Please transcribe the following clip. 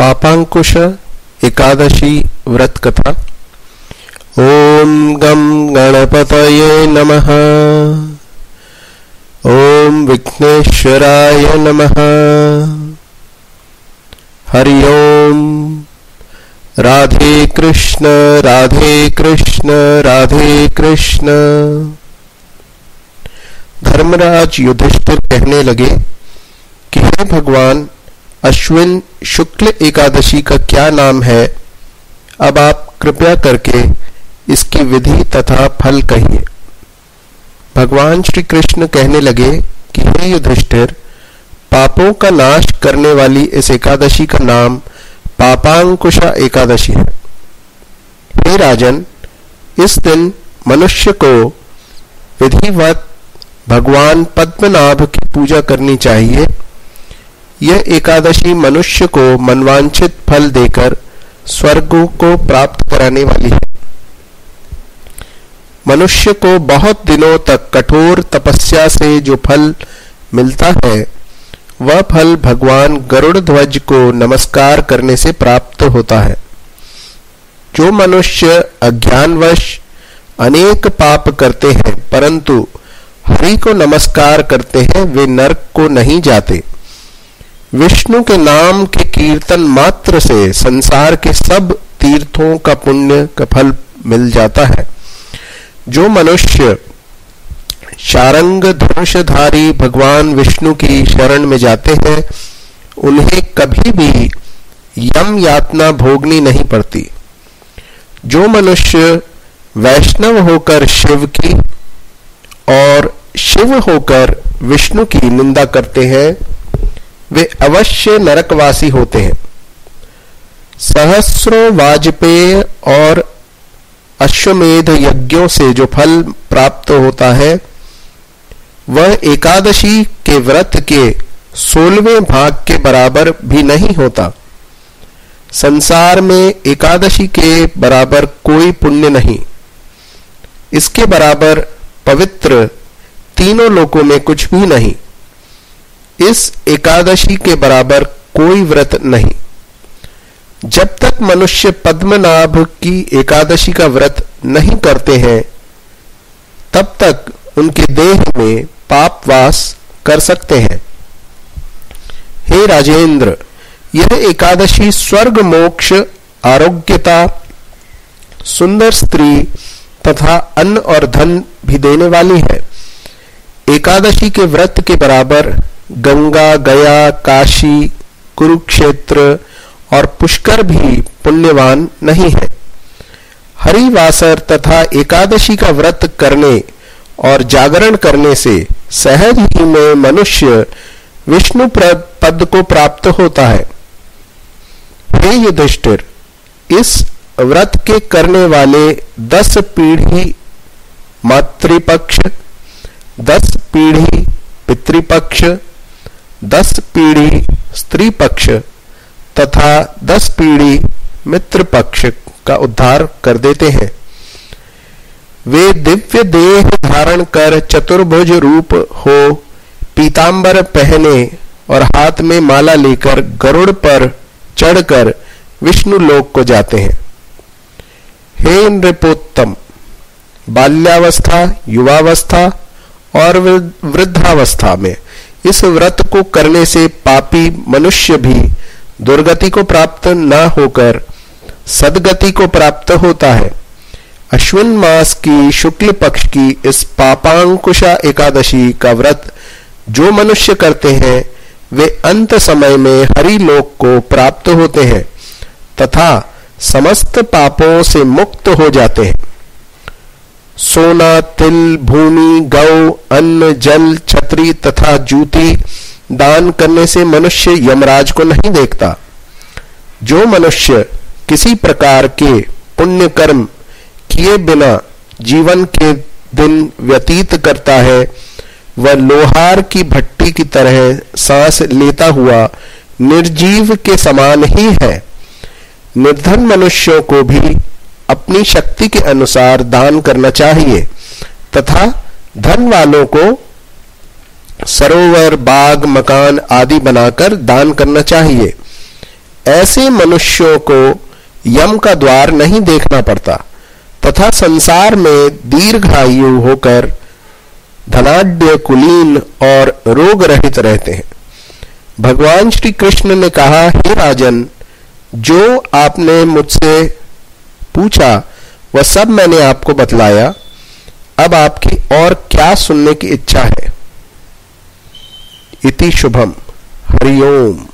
पापांकुश एकादशी व्रत कथा ओम गम गणपतये नमः। ओम विघ्नेश्वराय नमः। हरि ओम राधे कृष्ण राधे कृष्ण राधे कृष्ण। धर्मराज युधिष्ठिर कहने लगे कि हे भगवान अश्विन शुक्ल एकादशी का क्या नाम है? अब आप कृपया करके इसकी विधि तथा फल कहिए। भगवान श्री कृष्ण कहने लगे कि हे युधिष्ठिर, पापों का नाश करने वाली इस एकादशी का नाम पापांकुशा एकादशी है। हे राजन, इस दिन मनुष्य को विधिवत भगवान पद्मनाभ की पूजा करनी चाहिए। यह एकादशी मनुष्य को मनवांछित फल देकर स्वर्ग को प्राप्त कराने वाली है। मनुष्य को बहुत दिनों तक कठोर तपस्या से जो फल मिलता है, वह फल भगवान गरुड़ ध्वज को नमस्कार करने से प्राप्त होता है। जो मनुष्य अज्ञानवश अनेक पाप करते हैं, परंतु हरि को नमस्कार करते हैं, वे नरक को नहीं जाते। विष्णु के नाम के कीर्तन मात्र से संसार के सब तीर्थों का पुण्य, का फल मिल जाता है। जो मनुष्य शारंग धनुषधारी भगवान विष्णु की शरण में जाते हैं, उन्हें कभी भी यम यातना भोगनी नहीं पड़ती। जो मनुष्य वैष्णव होकर शिव की और शिव होकर विष्णु की निंदा करते हैं वे अवश्य नरकवासी होते हैं। सहस्रों वाजपेय और अश्वमेध यज्ञों से जो फल प्राप्त होता है, वह एकादशी के व्रत के सोलवें भाग के बराबर भी नहीं होता। संसार में एकादशी के बराबर कोई पुण्य नहीं। इसके बराबर पवित्र तीनों लोकों में कुछ भी नहीं। इस एकादशी के बराबर कोई व्रत नहीं। जब तक मनुष्य पद्मनाभ की एकादशी का व्रत नहीं करते हैं, तब तक उनके देह में पाप वास कर सकते हैं। हे राजेंद्र, यह एकादशी स्वर्ग, मोक्ष, आरोग्यता, सुंदर स्त्री तथा अन्न और धन भी देने वाली है। एकादशी के व्रत के बराबर गंगा, गया, काशी, कुरुक्षेत्र और पुष्कर भी पुण्यवान नहीं है। हरिवासर तथा एकादशी का व्रत करने और जागरण करने से सहज ही में मनुष्य विष्णु पद को प्राप्त होता है। हे युधिष्ठिर, इस व्रत के करने वाले दस पीढ़ी मातृपक्ष, दस पीढ़ी पितृपक्ष दस पीढ़ी स्त्री पक्ष तथा दस पीढ़ी मित्र पक्ष का उद्धार कर देते हैं। वे दिव्य देह धारण कर चतुर्भुज रूप हो, पीतांबर पहने और हाथ में माला लेकर गरुड़ पर चढ़कर विष्णु लोक को जाते हैं। हे नृपोत्तम, बाल्यावस्था, युवावस्था और वृद्धावस्था में इस व्रत को करने से पापी मनुष्य भी दुर्गति को प्राप्त न होकर सदगति को प्राप्त होता है। अश्विन मास की शुक्ल पक्ष की इस पापांकुशा एकादशी का व्रत जो मनुष्य करते हैं, वे अंत समय में हरि लोक को प्राप्त होते हैं तथा समस्त पापों से मुक्त हो जाते हैं। सोना, तिल, भूमि, गौ, अन्न, जल, छत्री तथा जूती दान करने से मनुष्य यमराज को नहीं देखता। जो मनुष्य किसी प्रकार के पुण्य कर्म किए बिना जीवन के दिन व्यतीत करता है, वह लोहार की भट्टी की तरह सांस लेता हुआ निर्जीव के समान ही है। निर्धन मनुष्यों को भी अपनी शक्ति के अनुसार दान करना चाहिए। तथा धन वालों को सरोवर, बाग, मकान आदि बनाकर दान करना चाहिए। ऐसे मनुष्यों को यम का द्वार नहीं देखना पड़ता, तथा संसार में दीर्घायु होकर धनाढ़ कुलीन और रोग रहित रहते हैं। भगवान श्री कृष्ण ने कहा, हे राजन, जो आपने मुझसे पूछा, वह सब मैंने आपको बतलाया, अब आपकी और क्या सुनने की इच्छा है? इति शुभम। हरिओम